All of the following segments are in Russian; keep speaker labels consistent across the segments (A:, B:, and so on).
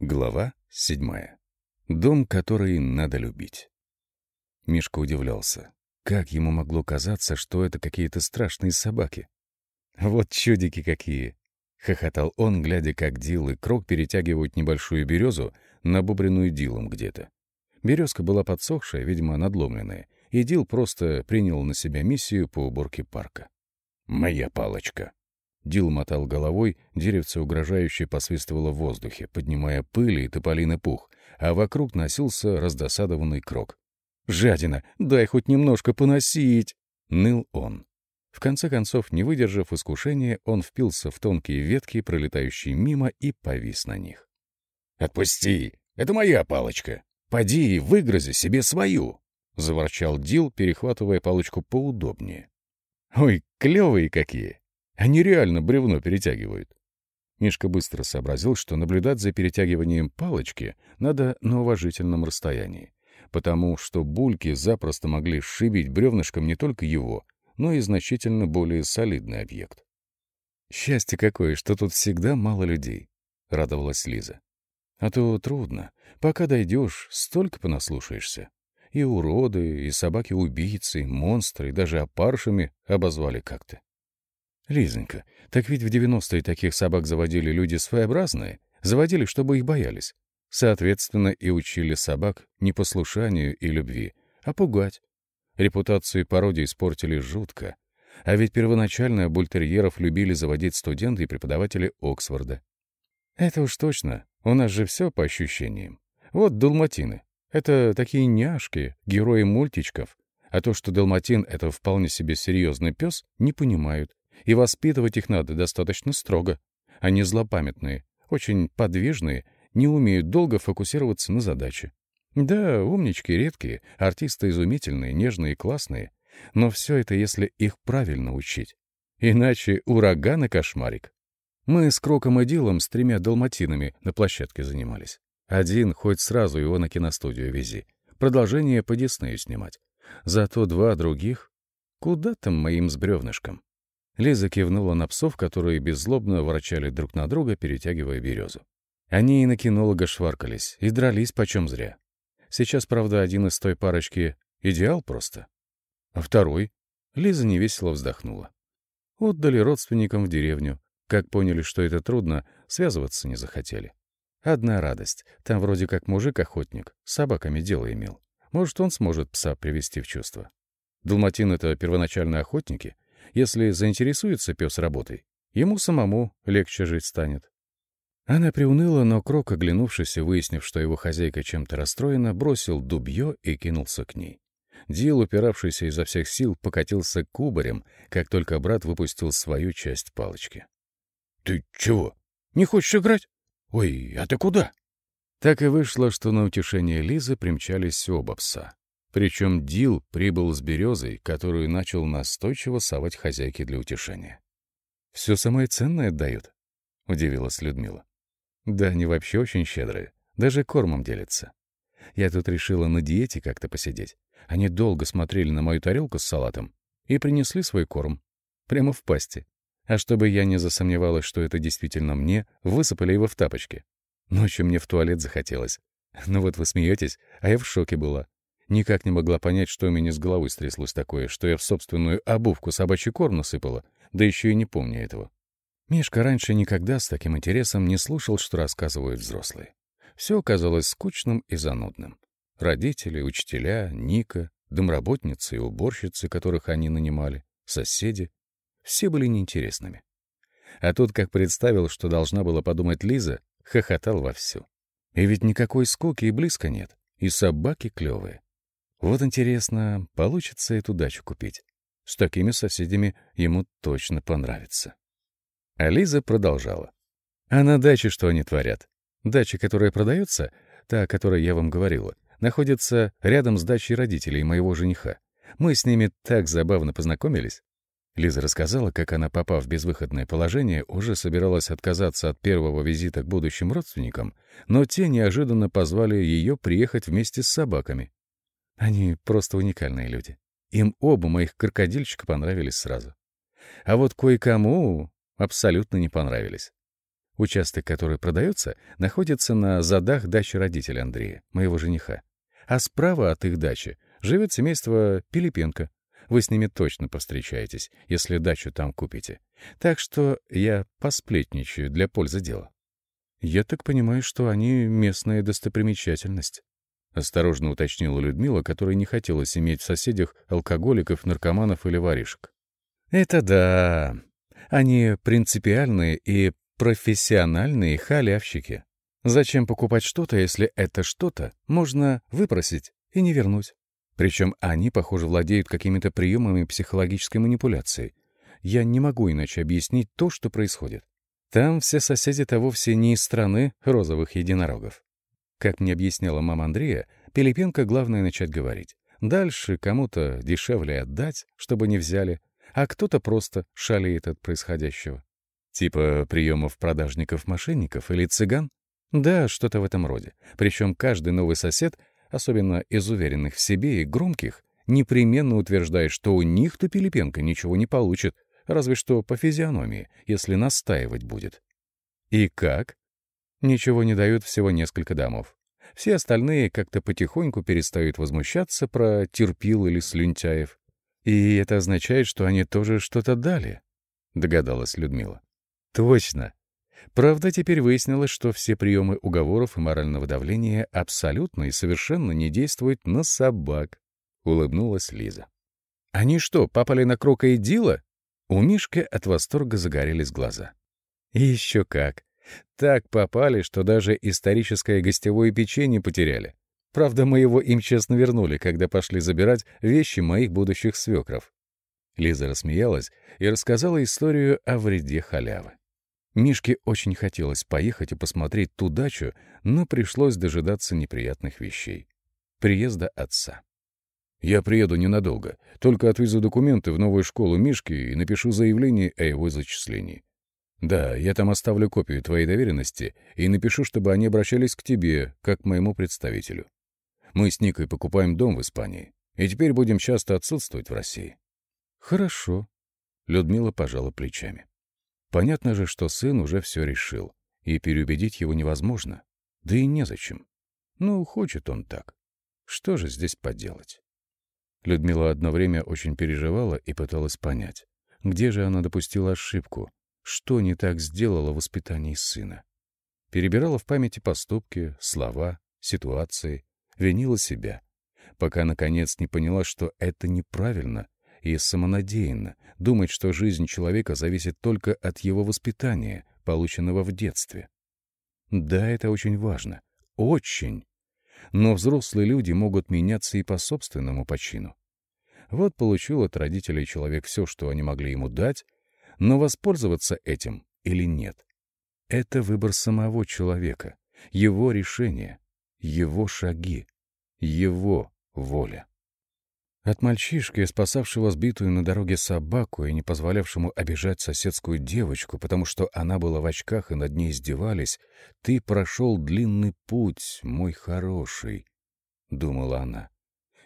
A: Глава седьмая. Дом, который надо любить. Мишка удивлялся. Как ему могло казаться, что это какие-то страшные собаки? Вот чудики какие! Хохотал он, глядя, как Дил и Крок перетягивают небольшую березу, набубренную Дилом где-то. Березка была подсохшая, видимо, надломленная, и Дил просто принял на себя миссию по уборке парка. «Моя палочка», Дил мотал головой, деревце угрожающе посвистывало в воздухе, поднимая пыль и тополиный пух, а вокруг носился раздосадованный крок. «Жадина, дай хоть немножко поносить!» — ныл он. В конце концов, не выдержав искушения, он впился в тонкие ветки, пролетающие мимо, и повис на них. «Отпусти! Это моя палочка! Поди и выгрози себе свою!» — заворчал Дил, перехватывая палочку поудобнее. «Ой, клевые какие!» Они реально бревно перетягивают. Мишка быстро сообразил, что наблюдать за перетягиванием палочки надо на уважительном расстоянии, потому что бульки запросто могли сшибить бревнышком не только его, но и значительно более солидный объект. «Счастье какое, что тут всегда мало людей», — радовалась Лиза. «А то трудно. Пока дойдешь, столько понаслушаешься. И уроды, и собаки-убийцы, монстры, и даже опаршами обозвали как-то. Лизонька, так ведь в 90-е таких собак заводили люди своеобразные, заводили, чтобы их боялись. Соответственно, и учили собак не послушанию и любви, а пугать. Репутацию породе испортили жутко. А ведь первоначально бультерьеров любили заводить студенты и преподаватели Оксфорда. Это уж точно, у нас же все по ощущениям. Вот далматины. Это такие няшки, герои мультичков. А то, что далматин — это вполне себе серьезный пес, не понимают и воспитывать их надо достаточно строго. Они злопамятные, очень подвижные, не умеют долго фокусироваться на задаче. Да, умнички редкие, артисты изумительные, нежные и классные, но все это, если их правильно учить. Иначе ураган и кошмарик. Мы с Кроком и Дилом с тремя далматинами на площадке занимались. Один, хоть сразу его на киностудию вези. Продолжение по Диснею снимать. Зато два других... Куда там моим с бревнышком? Лиза кивнула на псов, которые беззлобно ворочали друг на друга, перетягивая березу. Они и на кинолога шваркались, и дрались почем зря. Сейчас, правда, один из той парочки — идеал просто. А второй? Лиза невесело вздохнула. Отдали родственникам в деревню. Как поняли, что это трудно, связываться не захотели. Одна радость. Там вроде как мужик-охотник, с собаками дело имел. Может, он сможет пса привести в чувство. Далматин — это первоначально охотники — если заинтересуется пес работой, ему самому легче жить станет. Она приуныла, но Крок, оглянувшись и выяснив, что его хозяйка чем-то расстроена, бросил дубье и кинулся к ней. Дил, упиравшийся изо всех сил, покатился кубарем, как только брат выпустил свою часть палочки. — Ты чего? Не хочешь играть? Ой, а ты куда? Так и вышло, что на утешение Лизы примчались оба пса. Причем Дил прибыл с березой, которую начал настойчиво совать хозяйке для утешения. «Все самое ценное отдают», — удивилась Людмила. «Да, они вообще очень щедрые, даже кормом делятся. Я тут решила на диете как-то посидеть. Они долго смотрели на мою тарелку с салатом и принесли свой корм. Прямо в пасти. А чтобы я не засомневалась, что это действительно мне, высыпали его в тапочки. Ночью мне в туалет захотелось. Ну вот вы смеетесь, а я в шоке была. Никак не могла понять, что у меня с головой стряслось такое, что я в собственную обувку собачий корм насыпала, да еще и не помню этого. Мишка раньше никогда с таким интересом не слушал, что рассказывают взрослые. Все казалось скучным и занудным. Родители, учителя, Ника, домработницы и уборщицы, которых они нанимали, соседи — все были неинтересными. А тут, как представил, что должна была подумать Лиза, хохотал вовсю. И ведь никакой скуки и близко нет, и собаки клевые. Вот интересно, получится эту дачу купить. С такими соседями ему точно понравится. А продолжала. А на даче что они творят? Дача, которая продается, та, о которой я вам говорила, находится рядом с дачей родителей моего жениха. Мы с ними так забавно познакомились. Лиза рассказала, как она, попав в безвыходное положение, уже собиралась отказаться от первого визита к будущим родственникам, но те неожиданно позвали ее приехать вместе с собаками. Они просто уникальные люди. Им оба моих крокодильчика понравились сразу. А вот кое-кому абсолютно не понравились. Участок, который продается, находится на задах дачи родителей Андрея, моего жениха. А справа от их дачи живет семейство Пилипенко. Вы с ними точно повстречаетесь, если дачу там купите. Так что я посплетничаю для пользы дела. Я так понимаю, что они местная достопримечательность. Осторожно уточнила Людмила, которая не хотелось иметь в соседях алкоголиков, наркоманов или воришек. «Это да. Они принципиальные и профессиональные халявщики. Зачем покупать что-то, если это что-то можно выпросить и не вернуть? Причем они, похоже, владеют какими-то приемами психологической манипуляции. Я не могу иначе объяснить то, что происходит. Там все соседи-то вовсе не из страны розовых единорогов. Как мне объясняла мама Андрея, Пилипенко главное начать говорить. Дальше кому-то дешевле отдать, чтобы не взяли, а кто-то просто шалеет от происходящего. Типа приемов продажников-мошенников или цыган? Да, что-то в этом роде. Причем каждый новый сосед, особенно из уверенных в себе и громких, непременно утверждает, что у них-то Пилипенко ничего не получит, разве что по физиономии, если настаивать будет. И как? Ничего не дают всего несколько домов. Все остальные как-то потихоньку перестают возмущаться про терпил или слюнтяев. И это означает, что они тоже что-то дали, догадалась Людмила. Точно. Правда, теперь выяснилось, что все приемы уговоров и морального давления абсолютно и совершенно не действуют на собак, — улыбнулась Лиза. «Они что, попали на Крока и Дила?» У Мишки от восторга загорелись глаза. И еще как. Так попали, что даже историческое гостевое печенье потеряли. Правда, мы его им честно вернули, когда пошли забирать вещи моих будущих свекров. Лиза рассмеялась и рассказала историю о вреде халявы. Мишке очень хотелось поехать и посмотреть ту дачу, но пришлось дожидаться неприятных вещей. Приезда отца. «Я приеду ненадолго, только отвезу документы в новую школу Мишки и напишу заявление о его зачислении. Да, я там оставлю копию твоей доверенности и напишу, чтобы они обращались к тебе, как к моему представителю. Мы с Никой покупаем дом в Испании, и теперь будем часто отсутствовать в России». «Хорошо», — Людмила пожала плечами. Понятно же, что сын уже все решил, и переубедить его невозможно. Да и незачем. Ну, хочет он так. Что же здесь поделать? Людмила одно время очень переживала и пыталась понять, где же она допустила ошибку, что не так сделала в воспитании сына. Перебирала в памяти поступки, слова, ситуации, винила себя, пока, наконец, не поняла, что это неправильно и самонадеянно думать, что жизнь человека зависит только от его воспитания, полученного в детстве. Да, это очень важно. Очень. Но взрослые люди могут меняться и по собственному почину. Вот получил от родителей человек все, что они могли ему дать, но воспользоваться этим или нет. Это выбор самого человека, его решение, его шаги, его воля. От мальчишки, спасавшего сбитую на дороге собаку и не позволявшему обижать соседскую девочку, потому что она была в очках и над ней издевались, ты прошел длинный путь, мой хороший, — думала она.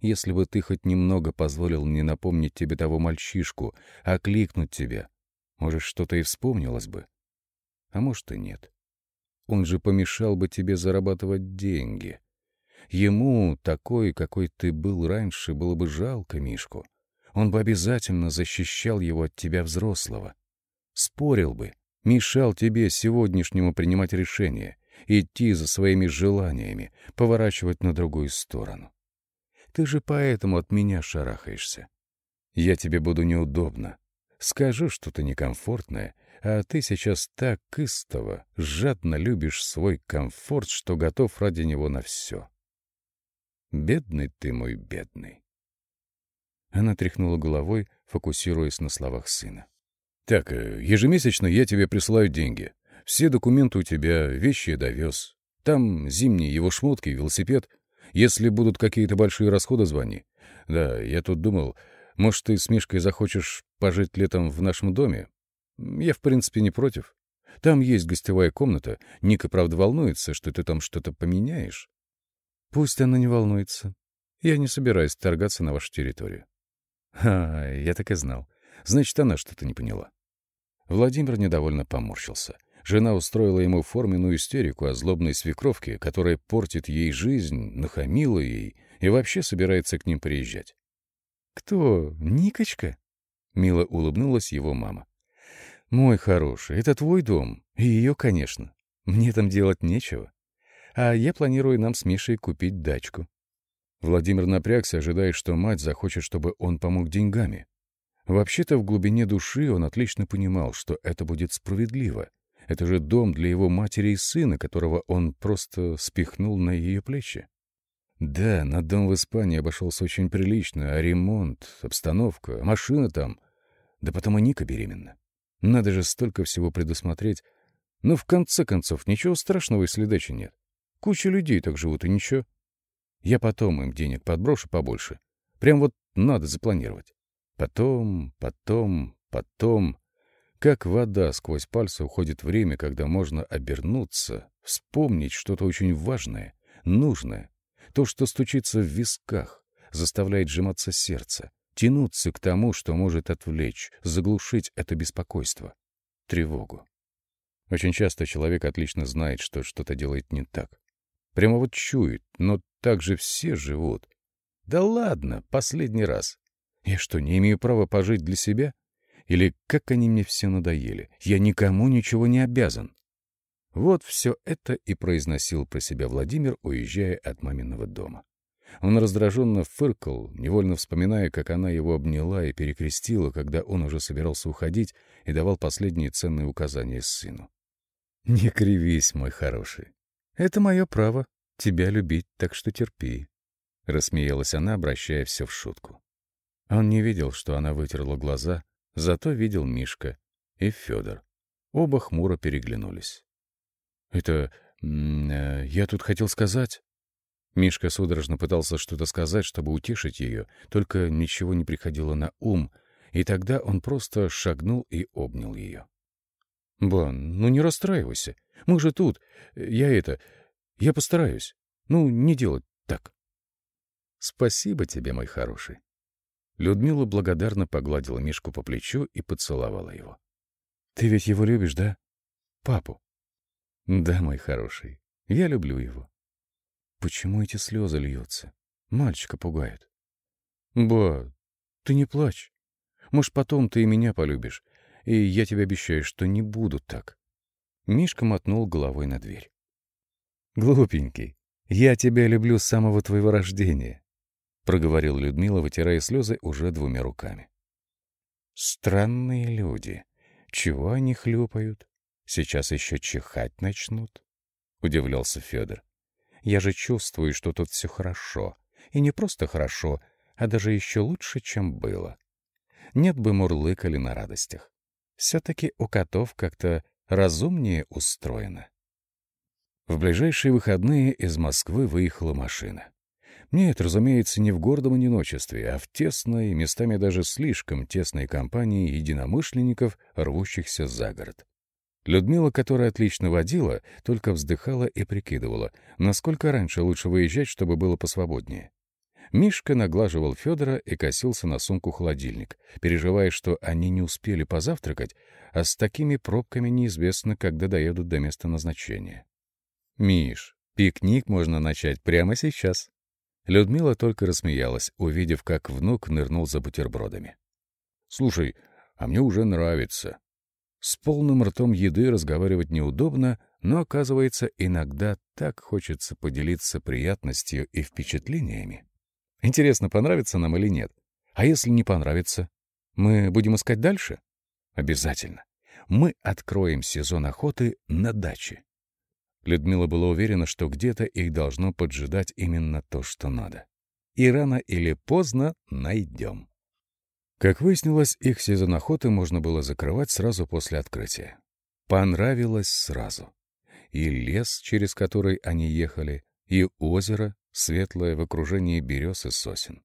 A: Если бы ты хоть немного позволил мне напомнить тебе того мальчишку, окликнуть тебя, может, что-то и вспомнилось бы. А может, и нет. Он же помешал бы тебе зарабатывать деньги. Ему, такой, какой ты был раньше, было бы жалко Мишку. Он бы обязательно защищал его от тебя взрослого. Спорил бы, мешал тебе сегодняшнему принимать решения, идти за своими желаниями, поворачивать на другую сторону. Ты же поэтому от меня шарахаешься. Я тебе буду неудобно. Скажу что-то некомфортное, а ты сейчас так истово, жадно любишь свой комфорт, что готов ради него на все. Бедный ты мой, бедный. Она тряхнула головой, фокусируясь на словах сына. «Так, э, ежемесячно я тебе присылаю деньги. Все документы у тебя, вещи я довез. Там зимние его шмотки, велосипед. Если будут какие-то большие расходы, звони. Да, я тут думал, может, ты с Мишкой захочешь пожить летом в нашем доме? Я, в принципе, не против. Там есть гостевая комната. Ника, правда, волнуется, что ты там что-то поменяешь. Пусть она не волнуется. Я не собираюсь торгаться на вашу территорию. А, я так и знал. Значит, она что-то не поняла. Владимир недовольно поморщился. Жена устроила ему форменную истерику о злобной свекровке, которая портит ей жизнь, нахамила ей и вообще собирается к ним приезжать.
B: «Кто? Никочка?» — мило улыбнулась его мама.
A: «Мой хороший, это твой дом, и ее, конечно. Мне там делать нечего. А я планирую нам с Мишей купить дачку». Владимир напрягся, ожидая, что мать захочет, чтобы он помог деньгами. Вообще-то в глубине души он отлично понимал, что это будет справедливо. Это же дом для его матери и сына, которого он просто спихнул на ее плечи. Да, на дом в Испании обошелся очень прилично, а ремонт, обстановка, машина там... Да потом и Ника беременна. Надо же столько всего предусмотреть. Но в конце концов ничего страшного, если дачи нет. Куча людей так живут, и ничего. Я потом им денег подброшу побольше. Прям вот надо запланировать. Потом, потом, потом... Как вода сквозь пальцы уходит время, когда можно обернуться, вспомнить что-то очень важное, нужное, то, что стучится в висках, заставляет сжиматься сердце, тянуться к тому, что может отвлечь, заглушить это беспокойство, тревогу. Очень часто человек отлично знает, что что-то делает не так. Прямо вот чует, но так же все живут. Да ладно, последний раз. Я что, не имею права пожить для себя? Или как они мне все надоели? Я никому ничего не обязан. Вот все это и произносил про себя Владимир, уезжая от маминого дома. Он раздраженно фыркал, невольно вспоминая, как она его обняла и перекрестила, когда он уже собирался уходить и давал последние ценные указания сыну. «Не кривись, мой хороший. Это мое право — тебя любить, так что терпи», — рассмеялась она, обращая все в шутку. Он не видел, что она вытерла глаза, Зато видел Мишка и Федор. Оба хмуро переглянулись. «Это... Э, я тут хотел сказать...» Мишка судорожно пытался что-то сказать, чтобы утешить ее, только ничего не приходило на ум, и тогда он просто шагнул и обнял ее. «Бан, ну не расстраивайся. Мы же тут. Я это... Я постараюсь. Ну, не делать так». «Спасибо тебе, мой хороший». Людмила благодарно погладила Мишку по плечу и поцеловала его. — Ты ведь его любишь, да? Папу? — Да, мой хороший, я люблю его. — Почему эти слезы льются? Мальчика пугают. — Ба, ты не плачь. Может, потом ты и меня полюбишь, и я тебе обещаю, что не буду так. Мишка мотнул головой на дверь. — Глупенький, я тебя люблю с самого твоего рождения проговорил Людмила, вытирая слезы уже двумя руками. Странные люди. Чего они хлюпают? Сейчас еще чихать начнут? Удивлялся Федор. Я же чувствую, что тут все хорошо. И не просто хорошо, а даже еще лучше, чем было. Нет бы мурлыкали на радостях. Все-таки у котов как-то разумнее устроено. В ближайшие выходные из Москвы выехала машина. Нет, разумеется, не в гордом одиночестве, а в тесной, местами даже слишком тесной компании единомышленников, рвущихся за город. Людмила, которая отлично водила, только вздыхала и прикидывала, насколько раньше лучше выезжать, чтобы было посвободнее. Мишка наглаживал Федора и косился на сумку-холодильник, переживая, что они не успели позавтракать, а с такими пробками неизвестно, когда доедут до места назначения. «Миш, пикник можно начать прямо сейчас», Людмила только рассмеялась, увидев, как внук нырнул за бутербродами. «Слушай, а мне уже нравится». С полным ртом еды разговаривать неудобно, но, оказывается, иногда так хочется поделиться приятностью и впечатлениями. Интересно, понравится нам или нет? А если не понравится? Мы будем искать дальше? Обязательно. Мы откроем сезон охоты на даче. Людмила была уверена, что где-то их должно поджидать именно то, что надо. И рано или поздно найдем. Как выяснилось, их сезон охоты можно было закрывать сразу после открытия. Понравилось сразу. И лес, через который они ехали, и озеро, светлое в окружении берез и сосен.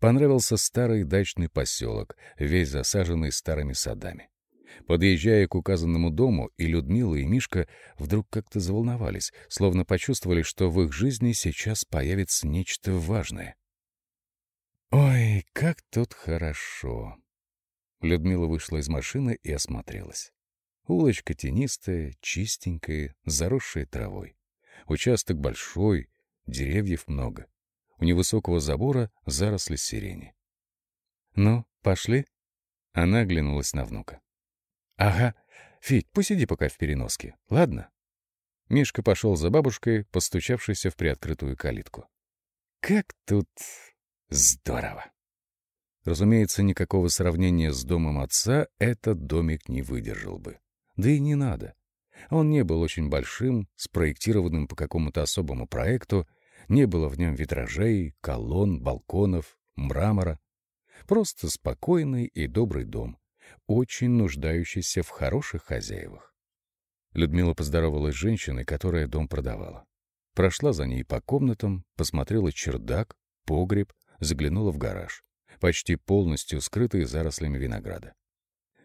A: Понравился старый дачный поселок, весь засаженный старыми садами. Подъезжая к указанному дому, и Людмила, и Мишка вдруг как-то заволновались, словно почувствовали, что в их жизни сейчас появится нечто важное. «Ой, как тут хорошо!» Людмила вышла из машины и осмотрелась. Улочка тенистая, чистенькая, заросшая травой. Участок большой, деревьев много. У невысокого забора заросли сирени. «Ну, пошли?» Она оглянулась на внука. «Ага. Федь, посиди пока в переноске, ладно?» Мишка пошел за бабушкой, постучавшейся в приоткрытую калитку. «Как тут здорово!» Разумеется, никакого сравнения с домом отца этот домик не выдержал бы. Да и не надо. Он не был очень большим, спроектированным по какому-то особому проекту, не было в нем витражей, колонн, балконов, мрамора. Просто спокойный и добрый дом, очень нуждающийся в хороших хозяевах. Людмила поздоровалась с женщиной, которая дом продавала. Прошла за ней по комнатам, посмотрела чердак, погреб, заглянула в гараж, почти полностью скрытый зарослями винограда.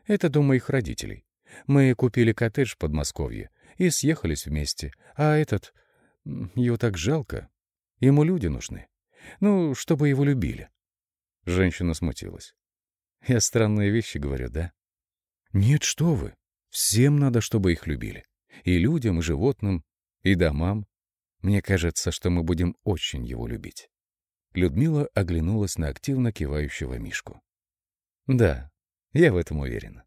A: Это дом моих родителей. Мы купили коттедж в Подмосковье и съехались вместе. А этот... Его так жалко. Ему люди нужны. Ну, чтобы его любили. Женщина смутилась. Я странные вещи говорю, да? Нет, что вы. Всем надо, чтобы их любили. И людям, и животным, и домам. Мне кажется, что мы будем очень его любить. Людмила оглянулась на активно кивающего Мишку. Да, я в этом уверена.